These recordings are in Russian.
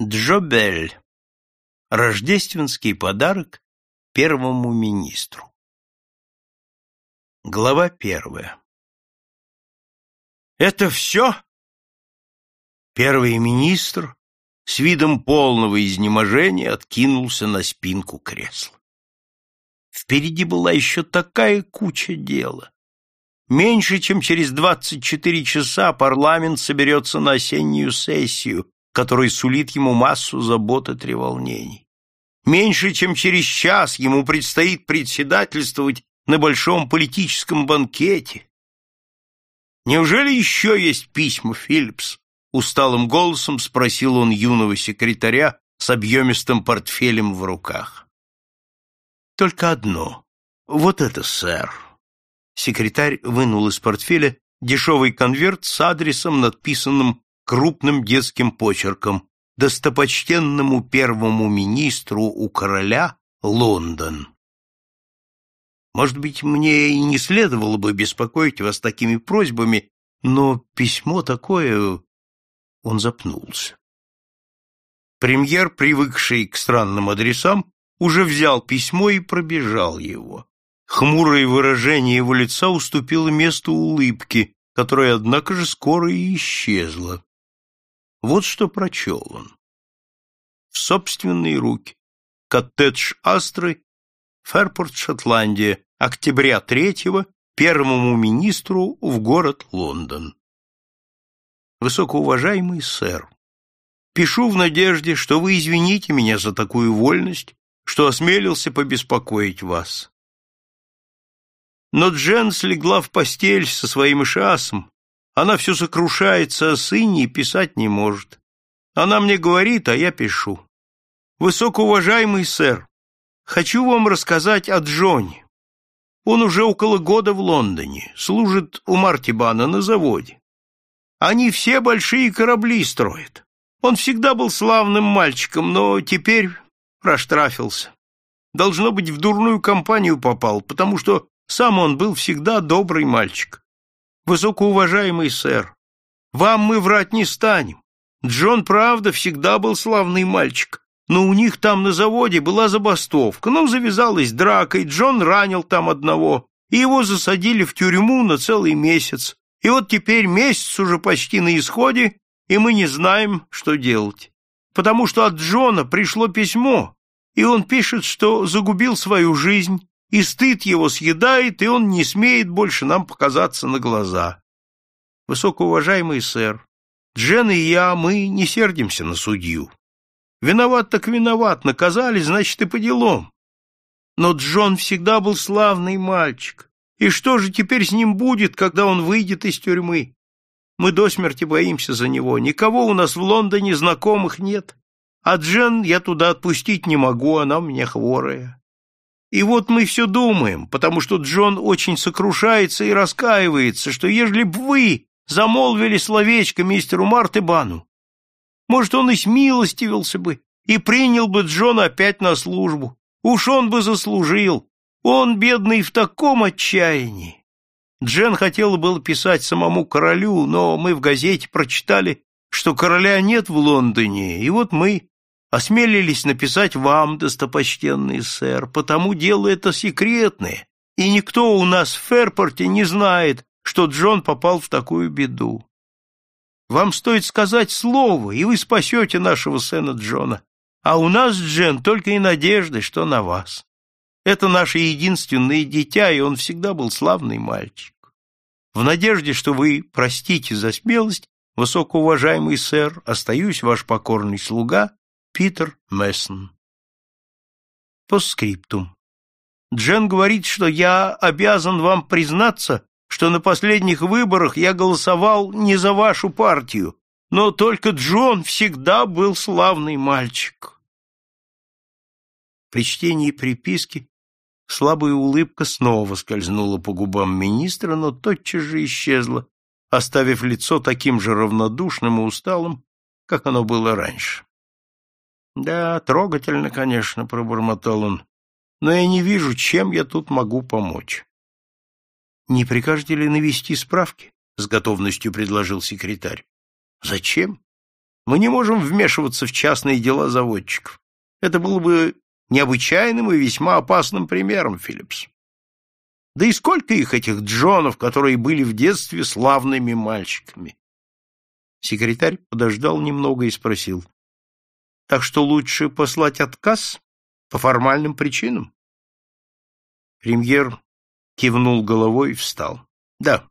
Джобель. Рождественский подарок первому министру. Глава первая. Это все? Первый министр с видом полного изнеможения откинулся на спинку кресла. Впереди была еще такая куча дела. Меньше чем через двадцать четыре часа парламент соберется на осеннюю сессию, который сулит ему массу забот и треволнений. Меньше чем через час ему предстоит председательствовать на большом политическом банкете. Неужели еще есть письма, Филлипс? Усталым голосом спросил он юного секретаря с объемистым портфелем в руках. Только одно. Вот это, сэр. Секретарь вынул из портфеля дешевый конверт с адресом, надписанным крупным детским почерком «Достопочтенному первому министру у короля Лондон». Может быть, мне и не следовало бы беспокоить вас такими просьбами, но письмо такое... Он запнулся. Премьер, привыкший к странным адресам, уже взял письмо и пробежал его. Хмурое выражение его лица уступило место улыбке, которая, однако же, скоро и исчезла. Вот что прочел он. В собственные руки. Коттедж Астры, Ферпорт, Шотландия, октября 3-го, первому министру в город Лондон. Высокоуважаемый сэр, пишу в надежде, что вы извините меня за такую вольность, что осмелился побеспокоить вас. Но Джен слегла в постель со своим ишасом, она все сокрушается о сыне и писать не может. Она мне говорит, а я пишу. Высокоуважаемый сэр, хочу вам рассказать о Джоне. Он уже около года в Лондоне, служит у Мартибана на заводе. Они все большие корабли строят. Он всегда был славным мальчиком, но теперь проштрафился. Должно быть, в дурную компанию попал, потому что сам он был всегда добрый мальчик. Высокоуважаемый сэр, вам мы врать не станем. Джон, правда, всегда был славный мальчик, но у них там на заводе была забастовка, ну, завязалась драка, и Джон ранил там одного, и его засадили в тюрьму на целый месяц. И вот теперь месяц уже почти на исходе, и мы не знаем, что делать. Потому что от Джона пришло письмо, и он пишет, что загубил свою жизнь, и стыд его съедает, и он не смеет больше нам показаться на глаза. Высокоуважаемый сэр, Джен и я, мы не сердимся на судью. Виноват так виноват, наказали, значит, и по делам. Но Джон всегда был славный мальчик. И что же теперь с ним будет, когда он выйдет из тюрьмы? Мы до смерти боимся за него. Никого у нас в Лондоне знакомых нет. А Джен я туда отпустить не могу, она меня хворая. И вот мы все думаем, потому что Джон очень сокрушается и раскаивается, что ежели б вы замолвили словечко мистеру Мартебану, может, он и смилостивился бы и принял бы Джона опять на службу. Уж он бы заслужил. Он, бедный, в таком отчаянии. Джен хотела было писать самому королю, но мы в газете прочитали, что короля нет в Лондоне, и вот мы осмелились написать вам, достопочтенный сэр, потому дело это секретное, и никто у нас в Ферпорте не знает, что Джон попал в такую беду. Вам стоит сказать слово, и вы спасете нашего сына Джона. А у нас, Джен, только и надежды, что на вас. Это наше единственное дитя, и он всегда был славный мальчик. В надежде, что вы простите за смелость, высокоуважаемый сэр, остаюсь ваш покорный слуга Питер Мессон. Постскриптум. Джен говорит, что я обязан вам признаться, что на последних выборах я голосовал не за вашу партию, но только Джон всегда был славный мальчик. При чтении приписки слабая улыбка снова скользнула по губам министра, но тотчас же исчезла, оставив лицо таким же равнодушным и усталым, как оно было раньше. Да, трогательно, конечно, пробормотал он, но я не вижу, чем я тут могу помочь. Не прикажете ли навести справки? С готовностью предложил секретарь. Зачем? Мы не можем вмешиваться в частные дела заводчиков. Это было бы необычайным и весьма опасным примером, Филлипс. Да и сколько их, этих Джонов, которые были в детстве славными мальчиками? Секретарь подождал немного и спросил. — Так что лучше послать отказ по формальным причинам? Премьер кивнул головой и встал. — Да,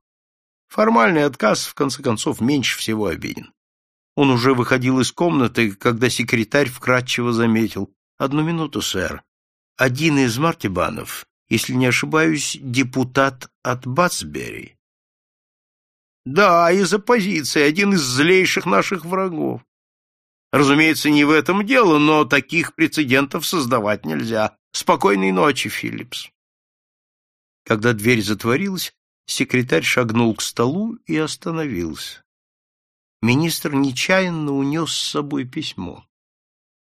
формальный отказ, в конце концов, меньше всего обиден. Он уже выходил из комнаты, когда секретарь вкратчиво заметил. — Одну минуту, сэр. Один из Мартибанов, если не ошибаюсь, депутат от Батсбери. — Да, из оппозиции, один из злейших наших врагов. Разумеется, не в этом дело, но таких прецедентов создавать нельзя. Спокойной ночи, Филлипс. Когда дверь затворилась, секретарь шагнул к столу и остановился министр нечаянно унес с собой письмо.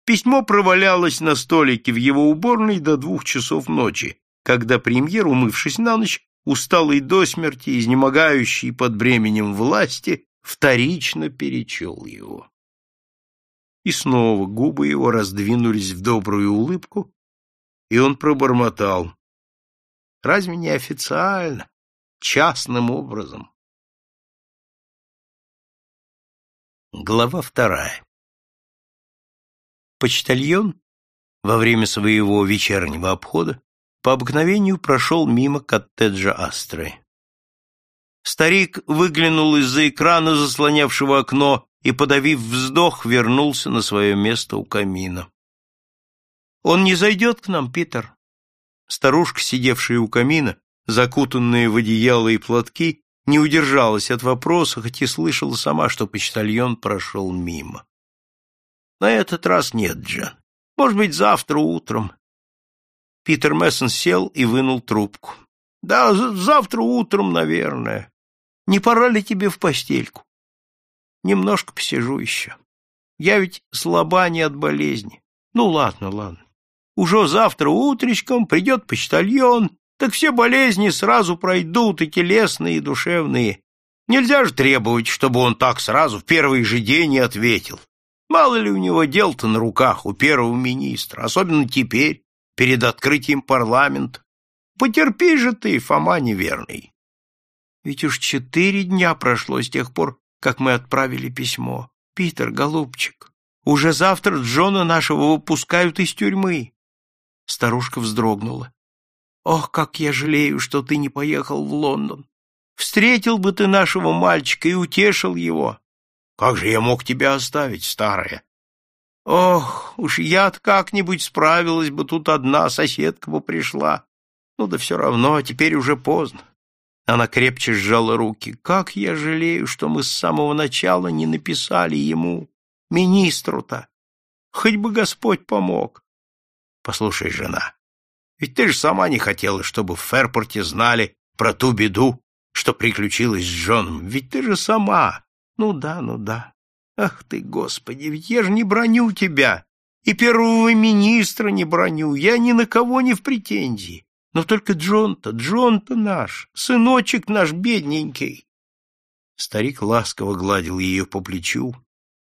Письмо провалялось на столике в его уборной до двух часов ночи, когда премьер, умывшись на ночь, усталый до смерти, изнемогающий под бременем власти, вторично перечел его. И снова губы его раздвинулись в добрую улыбку, и он пробормотал. Разве не официально, частным образом? Глава вторая Почтальон во время своего вечернего обхода по обыкновению прошел мимо коттеджа Астры. Старик выглянул из-за экрана, заслонявшего окно, и, подавив вздох, вернулся на свое место у камина. «Он не зайдет к нам, Питер?» Старушка, сидевшая у камина, закутанная в одеяло и платки, не удержалась от вопроса, хоть и слышала сама, что почтальон прошел мимо. На этот раз нет, Джан. Может быть, завтра утром. Питер Мессон сел и вынул трубку. Да, завтра утром, наверное. Не пора ли тебе в постельку? Немножко посижу еще. Я ведь слаба не от болезни. Ну, ладно, ладно. Уже завтра утречком придет почтальон, так все болезни сразу пройдут, и телесные, и душевные. Нельзя же требовать, чтобы он так сразу в первый же день и ответил. Мало ли у него дел-то на руках у первого министра, особенно теперь, перед открытием парламента. Потерпи же ты, Фома неверный. Ведь уж четыре дня прошло с тех пор, как мы отправили письмо. Питер, голубчик, уже завтра Джона нашего выпускают из тюрьмы. Старушка вздрогнула. Ох, как я жалею, что ты не поехал в Лондон. Встретил бы ты нашего мальчика и утешил его. Как же я мог тебя оставить, старая? Ох, уж я как-нибудь справилась бы, тут одна соседка бы пришла. Ну да все равно, теперь уже поздно. Она крепче сжала руки. Как я жалею, что мы с самого начала не написали ему, министру-то. Хоть бы Господь помог. Послушай, жена, ведь ты же сама не хотела, чтобы в Ферпорте знали про ту беду, что приключилась с Джоном. Ведь ты же сама. Ну да, ну да. Ах ты, Господи, ведь я же не броню тебя. И первого министра не броню. Я ни на кого не в претензии. Но только Джон-то, Джон-то наш, сыночек наш бедненький. Старик ласково гладил ее по плечу,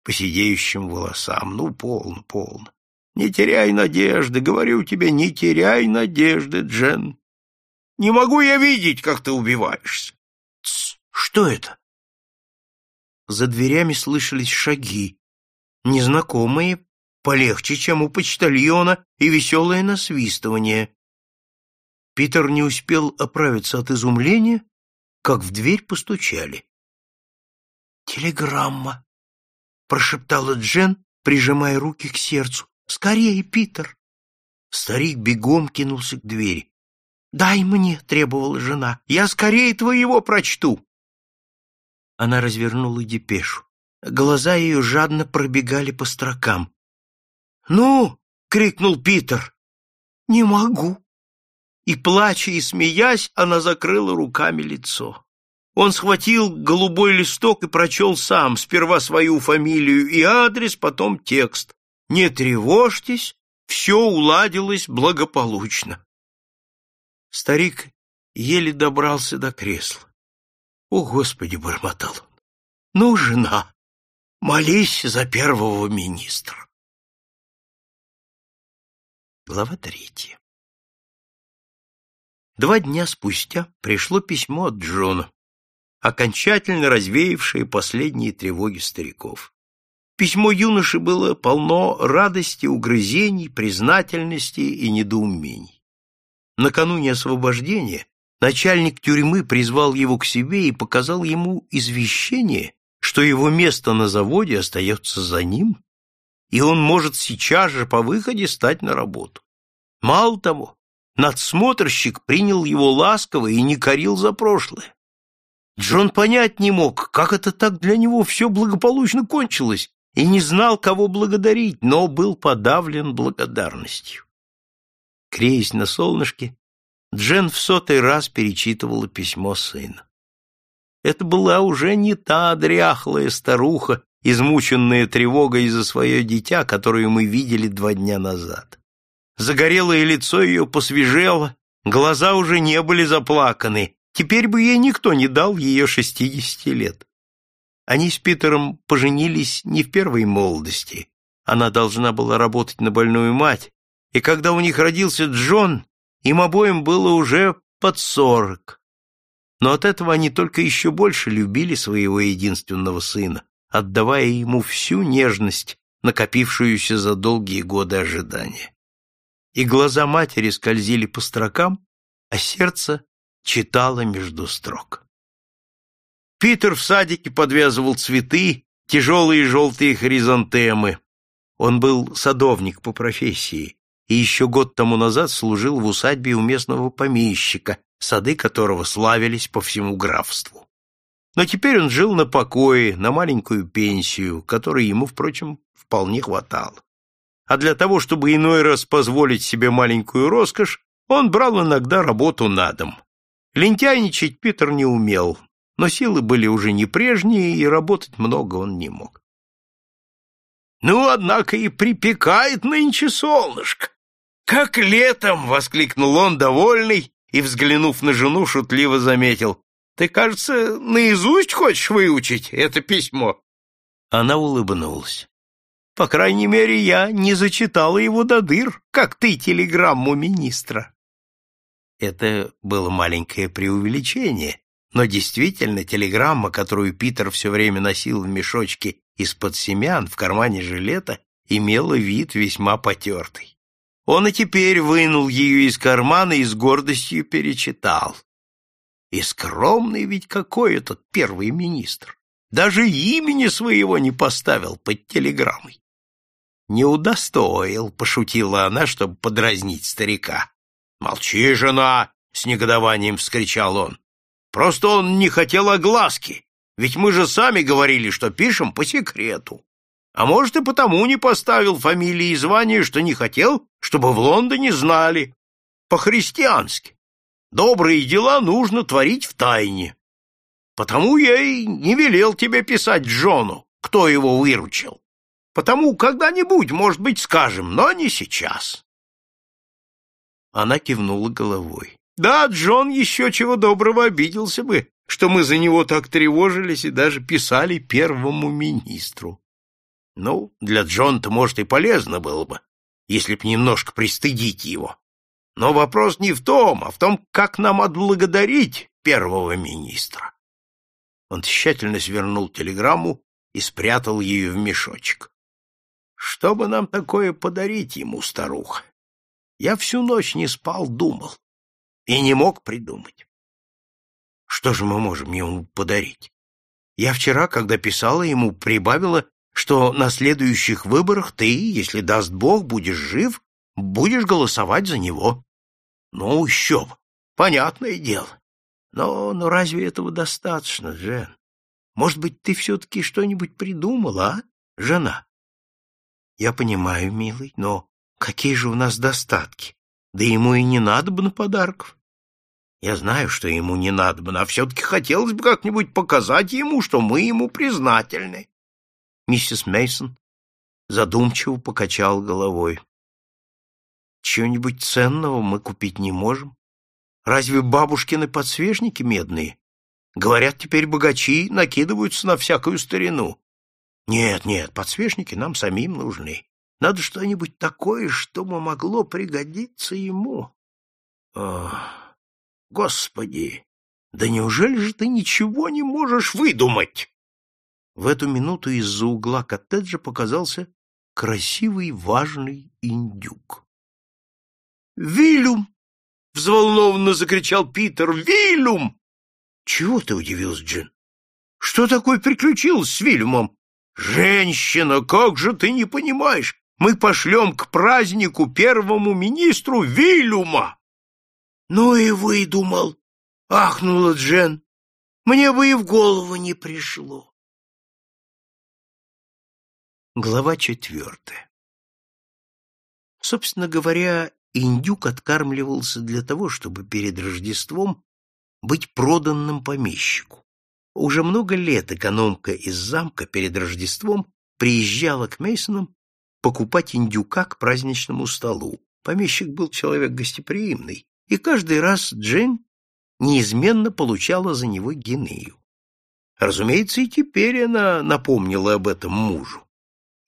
по сидеющим волосам. Ну, полно, полно. Не теряй надежды, говорю тебе, не теряй надежды, Джен. Не могу я видеть, как ты убиваешься. Тс, что это? За дверями слышались шаги, незнакомые, полегче, чем у почтальона, и веселое насвистывание. Питер не успел оправиться от изумления, как в дверь постучали. «Телеграмма», — прошептала Джен, прижимая руки к сердцу. Скорее, Питер!» Старик бегом кинулся к двери. «Дай мне!» — требовала жена. «Я скорее твоего прочту!» Она развернула депешу. Глаза ее жадно пробегали по строкам. «Ну!» — крикнул Питер. «Не могу!» И, плача и смеясь, она закрыла руками лицо. Он схватил голубой листок и прочел сам, сперва свою фамилию и адрес, потом текст. Не тревожьтесь, все уладилось благополучно. Старик еле добрался до кресла. О, Господи, бормотал он! Ну, жена, Молись за первого министра. Глава третья. Два дня спустя пришло письмо от Джона, окончательно развеявшее последние тревоги стариков. Письмо юноши было полно радости, угрызений, признательности и недоумений. Накануне освобождения начальник тюрьмы призвал его к себе и показал ему извещение, что его место на заводе остается за ним, и он может сейчас же по выходе стать на работу. Мало того, надсмотрщик принял его ласково и не корил за прошлое. Джон понять не мог, как это так для него все благополучно кончилось, и не знал, кого благодарить, но был подавлен благодарностью. Креясь на солнышке, Джен в сотый раз перечитывала письмо сына. Это была уже не та дряхлая старуха, измученная тревогой за свое дитя, которую мы видели два дня назад. Загорелое лицо ее посвежело, глаза уже не были заплаканы, теперь бы ей никто не дал ее шестидесяти лет. Они с Питером поженились не в первой молодости. Она должна была работать на больную мать, и когда у них родился Джон, им обоим было уже под сорок. Но от этого они только еще больше любили своего единственного сына, отдавая ему всю нежность, накопившуюся за долгие годы ожидания. И глаза матери скользили по строкам, а сердце читало между строк. Питер в садике подвязывал цветы, тяжелые желтые хризантемы. Он был садовник по профессии и еще год тому назад служил в усадьбе у местного помещика, сады которого славились по всему графству. Но теперь он жил на покое, на маленькую пенсию, которой ему, впрочем, вполне хватало. А для того, чтобы иной раз позволить себе маленькую роскошь, он брал иногда работу на дом. Лентяйничать Питер не умел, но силы были уже не прежние, и работать много он не мог. «Ну, однако, и припекает нынче солнышко! Как летом!» — воскликнул он, довольный, и, взглянув на жену, шутливо заметил. «Ты, кажется, наизусть хочешь выучить это письмо?» Она улыбнулась. «По крайней мере, я не зачитала его до дыр, как ты телеграмму министра». Это было маленькое преувеличение, но действительно телеграмма, которую Питер все время носил в мешочке из-под семян в кармане жилета, имела вид весьма потертый. Он и теперь вынул ее из кармана и с гордостью перечитал. И скромный ведь какой этот первый министр. Даже имени своего не поставил под телеграммой. Не удостоил, пошутила она, чтобы подразнить старика. Молчи, жена, с негодованием вскричал он. Просто он не хотел огласки, ведь мы же сами говорили, что пишем по секрету. А может, и потому не поставил фамилии и звания, что не хотел, чтобы в Лондоне знали. По-христиански. Добрые дела нужно творить в тайне. Потому я и не велел тебе писать Джону, кто его выручил. Потому когда-нибудь, может быть, скажем, но не сейчас. Она кивнула головой. Да, Джон еще чего доброго обиделся бы, что мы за него так тревожились и даже писали первому министру. Ну, для Джона-то, может, и полезно было бы, если б немножко пристыдить его. Но вопрос не в том, а в том, как нам отблагодарить первого министра. Он тщательно свернул телеграмму и спрятал ее в мешочек. Что бы нам такое подарить ему, старуха? Я всю ночь не спал, думал и не мог придумать. Что же мы можем ему подарить? Я вчера, когда писала ему, прибавила, что на следующих выборах ты, если даст Бог, будешь жив, будешь голосовать за него. Ну, еще понятное дело. Но, но разве этого достаточно, Жен? Может быть, ты все-таки что-нибудь придумала, а, жена? Я понимаю, милый, но какие же у нас достатки? Да ему и не надо бы на подарков. Я знаю, что ему не надо бы, но все-таки хотелось бы как-нибудь показать ему, что мы ему признательны. Миссис Мейсон задумчиво покачал головой. Чего-нибудь ценного мы купить не можем. Разве бабушкины подсвечники медные? Говорят, теперь богачи накидываются на всякую старину. Нет, нет, подсвечники нам самим нужны. Надо что-нибудь такое, что могло пригодиться ему. О, Господи! Да неужели же ты ничего не можешь выдумать? В эту минуту из-за угла коттеджа показался красивый, важный индюк. «Вильюм!» — взволнованно закричал Питер. «Вильюм!» «Чего ты удивился, Джин? Что такое приключилось с Вильюмом?» «Женщина, как же ты не понимаешь? Мы пошлем к празднику первому министру Вильюма!» «Ну и выдумал!» — ахнула Джен. «Мне бы и в голову не пришло!» Глава четвертая Собственно говоря, индюк откармливался для того, чтобы перед Рождеством быть проданным помещику. Уже много лет экономка из замка перед Рождеством приезжала к Мейсонам покупать индюка к праздничному столу. Помещик был человек гостеприимный, и каждый раз Джейн неизменно получала за него гинею. Разумеется, и теперь она напомнила об этом мужу.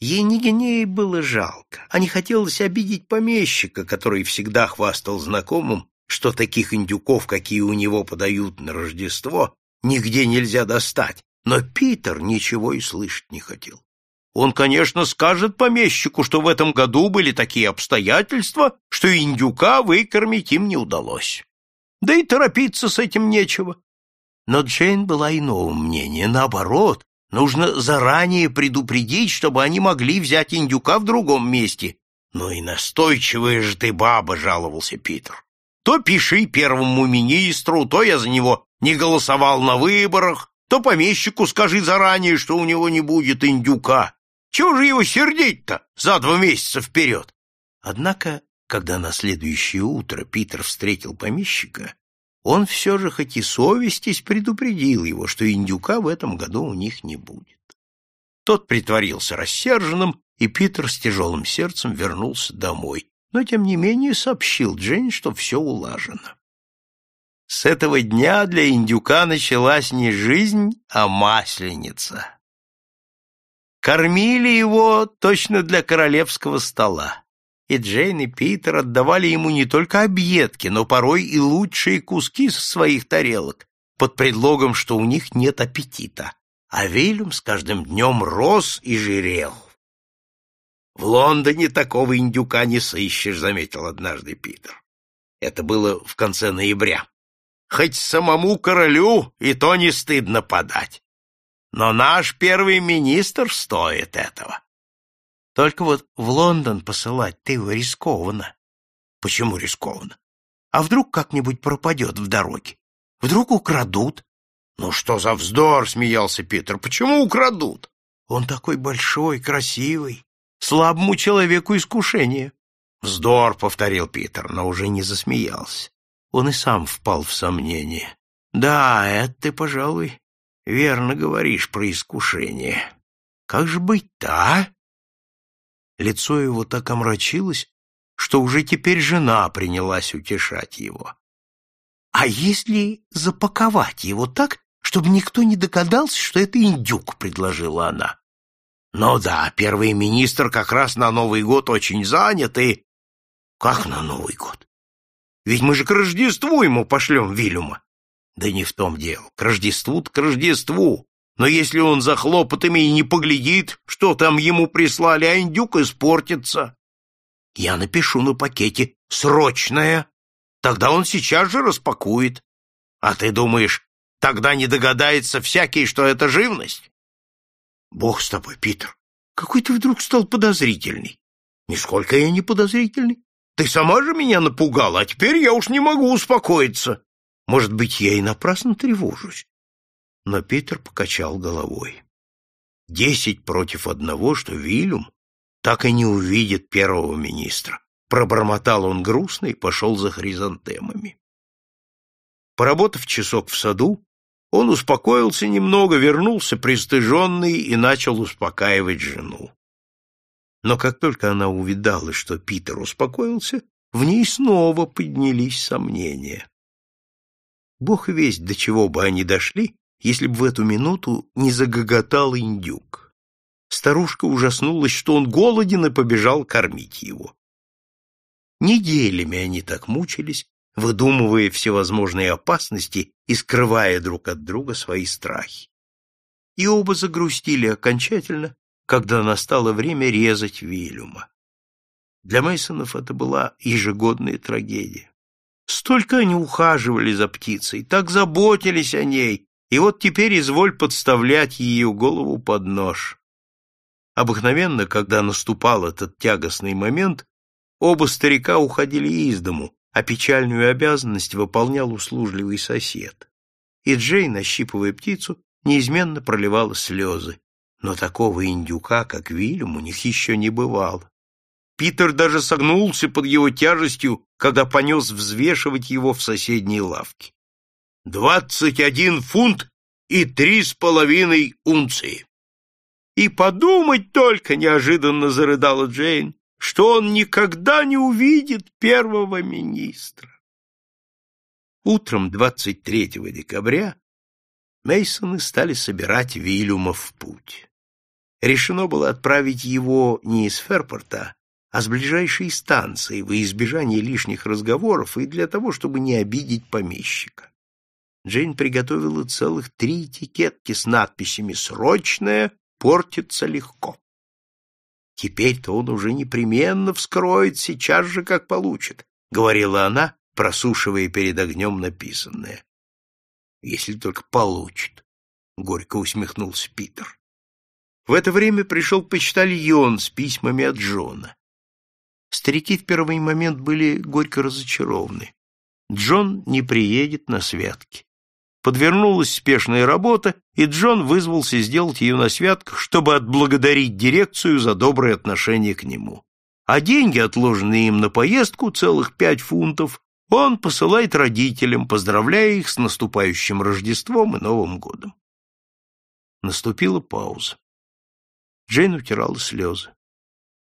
Ей не гинеи было жалко, а не хотелось обидеть помещика, который всегда хвастал знакомым, что таких индюков, какие у него подают на Рождество, нигде нельзя достать, но Питер ничего и слышать не хотел. Он, конечно, скажет помещику, что в этом году были такие обстоятельства, что индюка выкормить им не удалось. Да и торопиться с этим нечего. Но Джейн была иного мнения. Наоборот, нужно заранее предупредить, чтобы они могли взять индюка в другом месте. «Ну и настойчивая же ты баба», — жаловался Питер. «То пиши первому министру, то я за него не голосовал на выборах, то помещику скажи заранее, что у него не будет индюка. Чего же его сердить-то за два месяца вперед?» Однако, когда на следующее утро Питер встретил помещика, он все же, хоть и совестись, предупредил его, что индюка в этом году у них не будет. Тот притворился рассерженным, и Питер с тяжелым сердцем вернулся домой, но, тем не менее, сообщил Джейн, что все улажено. С этого дня для индюка началась не жизнь, а масленица. Кормили его точно для королевского стола и Джейн и Питер отдавали ему не только объедки, но порой и лучшие куски со своих тарелок, под предлогом, что у них нет аппетита. А Вильям с каждым днем рос и жирел. «В Лондоне такого индюка не сыщешь», — заметил однажды Питер. Это было в конце ноября. «Хоть самому королю и то не стыдно подать. Но наш первый министр стоит этого». Только вот в Лондон посылать ты его рискованно. Почему рискованно? А вдруг как-нибудь пропадет в дороге? Вдруг украдут? Ну что за вздор, смеялся Питер. Почему украдут? Он такой большой, красивый. Слабому человеку искушение. Вздор, повторил Питер, но уже не засмеялся. Он и сам впал в сомнение. Да, это ты, пожалуй, верно говоришь про искушение. Как же быть-то, а? Лицо его так омрачилось, что уже теперь жена принялась утешать его. А если запаковать его так, чтобы никто не догадался, что это индюк, предложила она. Ну да, первый министр как раз на Новый год очень занят и... Как на Новый год? Ведь мы же к Рождеству ему пошлем Вильюма. Да не в том дело. К Рождеству к Рождеству. Но если он за хлопотами и не поглядит, что там ему прислали, а индюк испортится. Я напишу на пакете «срочное», тогда он сейчас же распакует. А ты думаешь, тогда не догадается всякий, что это живность? Бог с тобой, Питер, какой ты вдруг стал подозрительный. Нисколько я не подозрительный. Ты сама же меня напугала, а теперь я уж не могу успокоиться. Может быть, я и напрасно тревожусь но Питер покачал головой. Десять против одного, что Вильям так и не увидит первого министра. Пробормотал он грустно и пошел за хризантемами. Поработав часок в саду, он успокоился немного, вернулся пристыженный и начал успокаивать жену. Но как только она увидала, что Питер успокоился, в ней снова поднялись сомнения. Бог весть, до чего бы они дошли, если бы в эту минуту не загоготал индюк. Старушка ужаснулась, что он голоден, и побежал кормить его. Неделями они так мучились, выдумывая всевозможные опасности и скрывая друг от друга свои страхи. И оба загрустили окончательно, когда настало время резать Вильюма. Для Мейсонов это была ежегодная трагедия. Столько они ухаживали за птицей, так заботились о ней, и вот теперь изволь подставлять ее голову под нож. Обыкновенно, когда наступал этот тягостный момент, оба старика уходили из дому, а печальную обязанность выполнял услужливый сосед. И Джейн, ощипывая птицу, неизменно проливала слезы, но такого индюка, как Вильям, у них еще не бывало. Питер даже согнулся под его тяжестью, когда понес взвешивать его в соседней лавке. «Двадцать один фунт и три с половиной унции!» «И подумать только!» — неожиданно зарыдала Джейн, что он никогда не увидит первого министра. Утром 23 декабря Мейсоны стали собирать Вильюма в путь. Решено было отправить его не из Ферпорта, а с ближайшей станции во избежание лишних разговоров и для того, чтобы не обидеть помещика. Джейн приготовила целых три этикетки с надписями «Срочное портится легко». Теперь-то он уже непременно вскроет сейчас же, как получит, — говорила она, просушивая перед огнем написанное. — Если только получит, — горько усмехнулся Питер. В это время пришел почтальон с письмами от Джона. Старики в первый момент были горько разочарованы. Джон не приедет на святки. Подвернулась спешная работа, и Джон вызвался сделать ее на святках, чтобы отблагодарить дирекцию за доброе отношение к нему. А деньги, отложенные им на поездку, целых пять фунтов, он посылает родителям, поздравляя их с наступающим Рождеством и Новым годом. Наступила пауза. Джейн утирала слезы.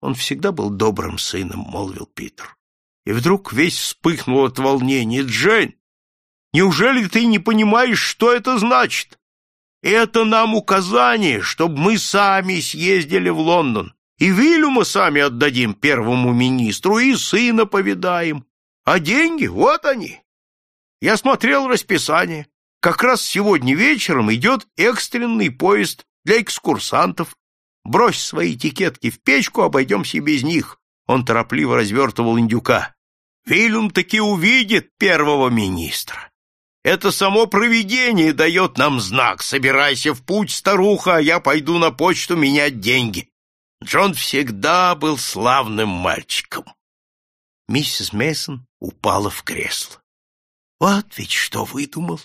Он всегда был добрым сыном, молвил Питер. И вдруг весь вспыхнул от волнения. Джейн, неужели ты не понимаешь, что это значит? Это нам указание, чтобы мы сами съездили в Лондон. И Вильюма сами отдадим первому министру, и сына повидаем. А деньги, вот они. Я смотрел расписание. Как раз сегодня вечером идет экстренный поезд для экскурсантов Брось свои этикетки в печку, обойдемся без них. Он торопливо развертывал индюка. Вильям таки увидит первого министра. Это само провидение дает нам знак. Собирайся в путь, старуха, а я пойду на почту менять деньги. Джон всегда был славным мальчиком. Миссис Мейсон упала в кресло. Вот ведь что выдумал.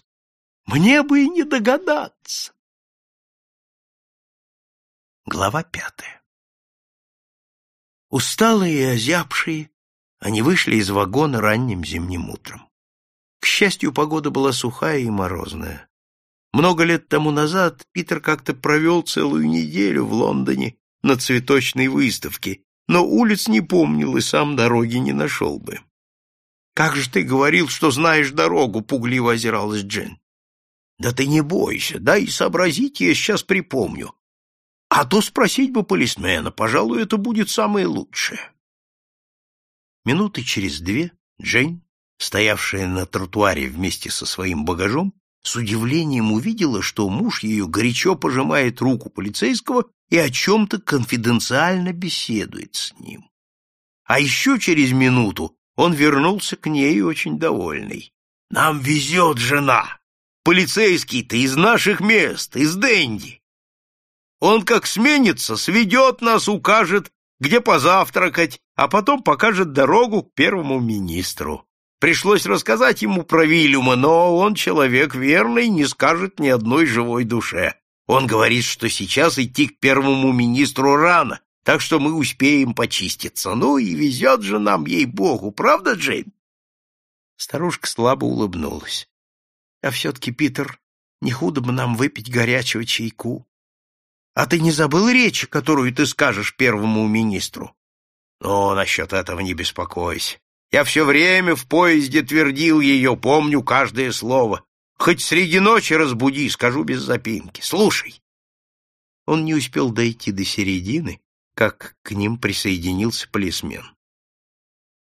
Мне бы и не догадаться. Глава пятая Усталые и озябшие, они вышли из вагона ранним зимним утром. К счастью, погода была сухая и морозная. Много лет тому назад Питер как-то провел целую неделю в Лондоне на цветочной выставке, но улиц не помнил и сам дороги не нашел бы. «Как же ты говорил, что знаешь дорогу?» — пугливо озиралась Джен. «Да ты не бойся, дай сообразить, я сейчас припомню. А то спросить бы полисмена, пожалуй, это будет самое лучшее. Минуты через две Джейн, стоявшая на тротуаре вместе со своим багажом, с удивлением увидела, что муж ее горячо пожимает руку полицейского и о чем-то конфиденциально беседует с ним. А еще через минуту он вернулся к ней очень довольный. «Нам везет жена! Полицейский-то из наших мест, из Дэнди! Он как сменится, сведет нас, укажет, где позавтракать, а потом покажет дорогу к первому министру. Пришлось рассказать ему про Вильюма, но он человек верный, не скажет ни одной живой душе. Он говорит, что сейчас идти к первому министру рано, так что мы успеем почиститься. Ну и везет же нам, ей-богу, правда, Джейн? Старушка слабо улыбнулась. А все-таки, Питер, не худо бы нам выпить горячего чайку. А ты не забыл речь, которую ты скажешь первому министру? Ну, насчет этого не беспокойся. Я все время в поезде твердил ее, помню каждое слово. Хоть среди ночи разбуди, скажу без запинки. Слушай. Он не успел дойти до середины, как к ним присоединился полисмен.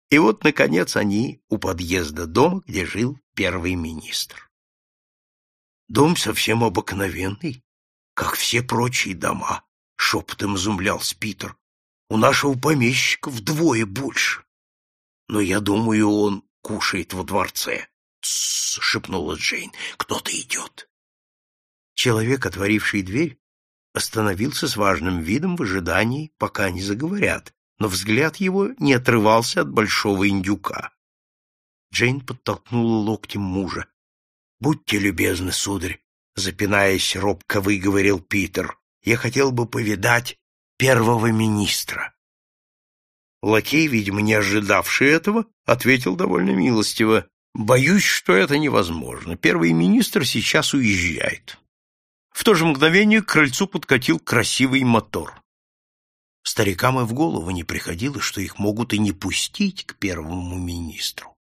И вот, наконец, они у подъезда дома, где жил первый министр. Дом совсем обыкновенный, как все прочие дома, — шепотом изумлялся Питер. У нашего помещика вдвое больше. Но я думаю, он кушает во дворце. «Тссс!» — шепнула Джейн. «Кто-то идет!» Человек, отворивший дверь, остановился с важным видом в ожидании, пока они заговорят, но взгляд его не отрывался от большого индюка. Джейн подтолкнула локтем мужа. — Будьте любезны, сударь, — запинаясь, робко выговорил Питер. — Я хотел бы повидать первого министра. Лакей, видимо, не ожидавший этого, ответил довольно милостиво. «Боюсь, что это невозможно. Первый министр сейчас уезжает». В то же мгновение к крыльцу подкатил красивый мотор. Старикам и в голову не приходило, что их могут и не пустить к первому министру.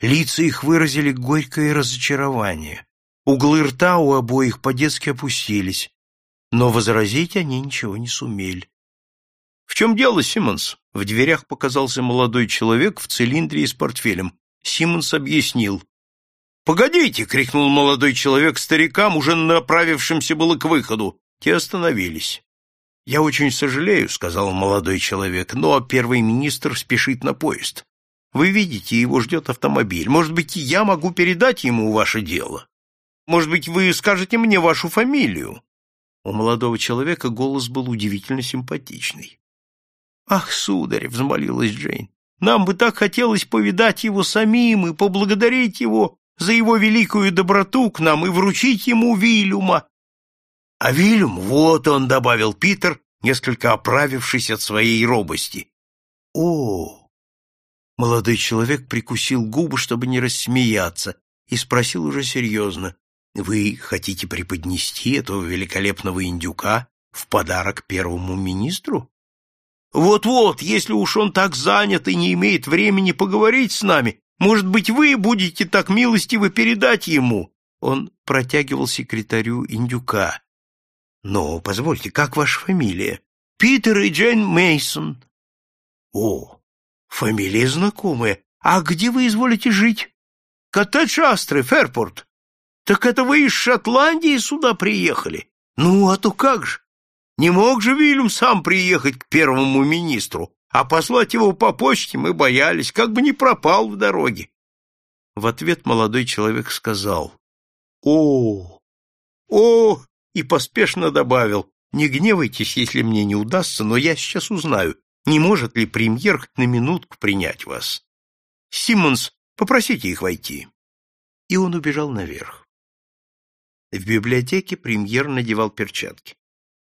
Лица их выразили горькое разочарование. Углы рта у обоих по-детски опустились, но возразить они ничего не сумели. — В чем дело, Симмонс? В дверях показался молодой человек в цилиндре и с портфелем. Симмонс объяснил. «Погодите!» — крикнул молодой человек старикам, уже направившимся было к выходу. Те остановились. «Я очень сожалею», — сказал молодой человек, — «но первый министр спешит на поезд. Вы видите, его ждет автомобиль. Может быть, я могу передать ему ваше дело? Может быть, вы скажете мне вашу фамилию?» У молодого человека голос был удивительно симпатичный. «Ах, сударь!» — взмолилась Джейн. «Нам бы так хотелось повидать его самим и поблагодарить его за его великую доброту к нам и вручить ему Вильюма. А Вильям, вот он, — добавил Питер, несколько оправившись от своей робости. О! Молодой человек прикусил губы, чтобы не рассмеяться, и спросил уже серьезно. Вы хотите преподнести этого великолепного индюка в подарок первому министру? Вот-вот, если уж он так занят и не имеет времени поговорить с нами, может быть, вы будете так милостивы передать ему? Он протягивал секретарю индюка. Но, позвольте, как ваша фамилия? Питер и Джейн Мейсон. О, фамилия знакомая. А где вы изволите жить? Коттедж Астры, Ферпорт. Так это вы из Шотландии сюда приехали? Ну, а то как же? Не мог же Вильям сам приехать к первому министру, а послать его по почте мы боялись, как бы не пропал в дороге. В ответ молодой человек сказал «О, о, и поспешно добавил, «Не гневайтесь, если мне не удастся, но я сейчас узнаю, не может ли премьер на минутку принять вас. Симмонс, попросите их войти». И он убежал наверх. В библиотеке премьер надевал перчатки.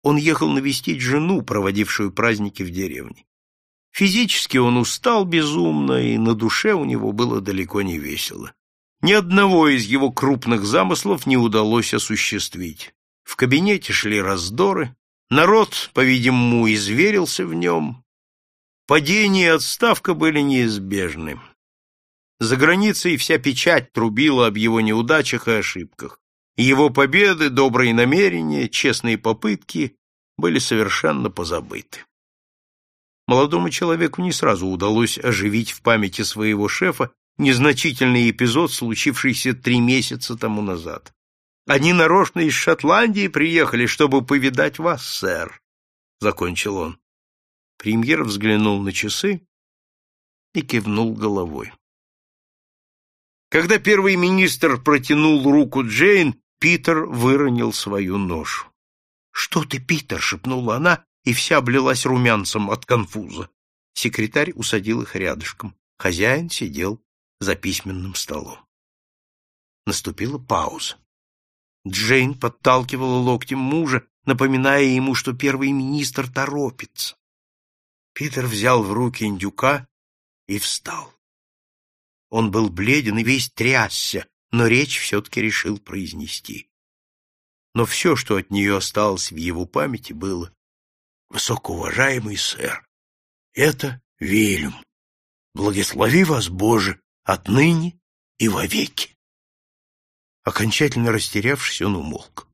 Он ехал навестить жену, проводившую праздники в деревне. Физически он устал безумно, и на душе у него было далеко не весело. Ни одного из его крупных замыслов не удалось осуществить. В кабинете шли раздоры, народ, по-видимому, изверился в нем. Падение и отставка были неизбежны. За границей вся печать трубила об его неудачах и ошибках. Его победы, добрые намерения, честные попытки были совершенно позабыты. Молодому человеку не сразу удалось оживить в памяти своего шефа незначительный эпизод, случившийся три месяца тому назад. Они нарочно из Шотландии приехали, чтобы повидать вас, сэр, — закончил он. Премьер взглянул на часы и кивнул головой. Когда первый министр протянул руку Джейн, Питер выронил свою ношу. — Что ты, Питер? — шепнула она, и вся облилась румянцем от конфуза. Секретарь усадил их рядышком. Хозяин сидел за письменным столом. Наступила пауза. Джейн подталкивала локтем мужа, напоминая ему, что первый министр торопится. Питер взял в руки индюка и встал. Он был бледен и весь трясся, но речь все-таки решил произнести. Но все, что от нее осталось в его памяти, было «Высокоуважаемый сэр, это Вильям. Благослови вас, Боже, отныне и вовеки». Окончательно растерявшись, он умолк.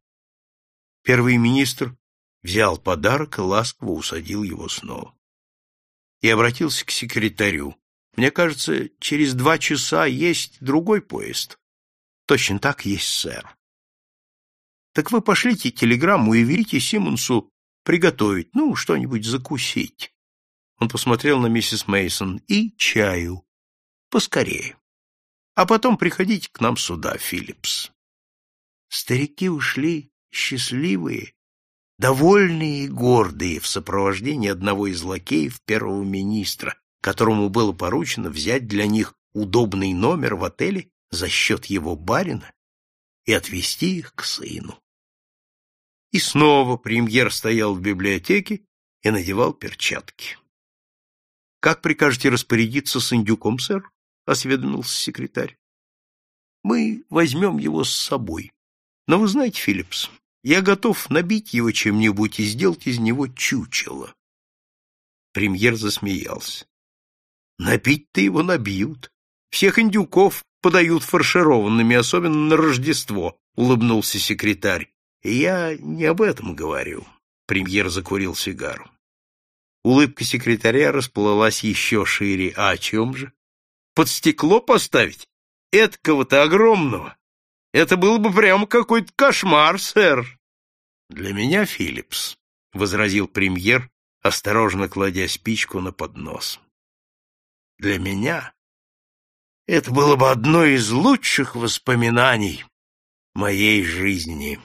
Первый министр взял подарок и ласково усадил его снова. И обратился к секретарю. Мне кажется, через два часа есть другой поезд. Точно так есть, сэр. Так вы пошлите телеграмму и велите Симонсу приготовить, ну, что-нибудь закусить. Он посмотрел на миссис Мейсон и чаю. Поскорее. А потом приходите к нам сюда, Филлипс. Старики ушли счастливые, довольные и гордые в сопровождении одного из лакеев первого министра, которому было поручено взять для них удобный номер в отеле за счет его барина и отвезти их к сыну. И снова премьер стоял в библиотеке и надевал перчатки. — Как прикажете распорядиться с индюком, сэр? — осведомился секретарь. — Мы возьмем его с собой. Но вы знаете, Филлипс, я готов набить его чем-нибудь и сделать из него чучело. Премьер засмеялся. Набить-то его набьют. Всех индюков подают фаршированными, особенно на Рождество, улыбнулся секретарь. Я не об этом говорю. Премьер закурил сигару. Улыбка секретаря расплылась еще шире. А о чем же? Под стекло поставить? Эткого-то огромного. Это был бы прямо какой-то кошмар, сэр. Для меня, Филлипс, — возразил премьер, осторожно кладя спичку на поднос. Для меня это было бы одно из лучших воспоминаний моей жизни.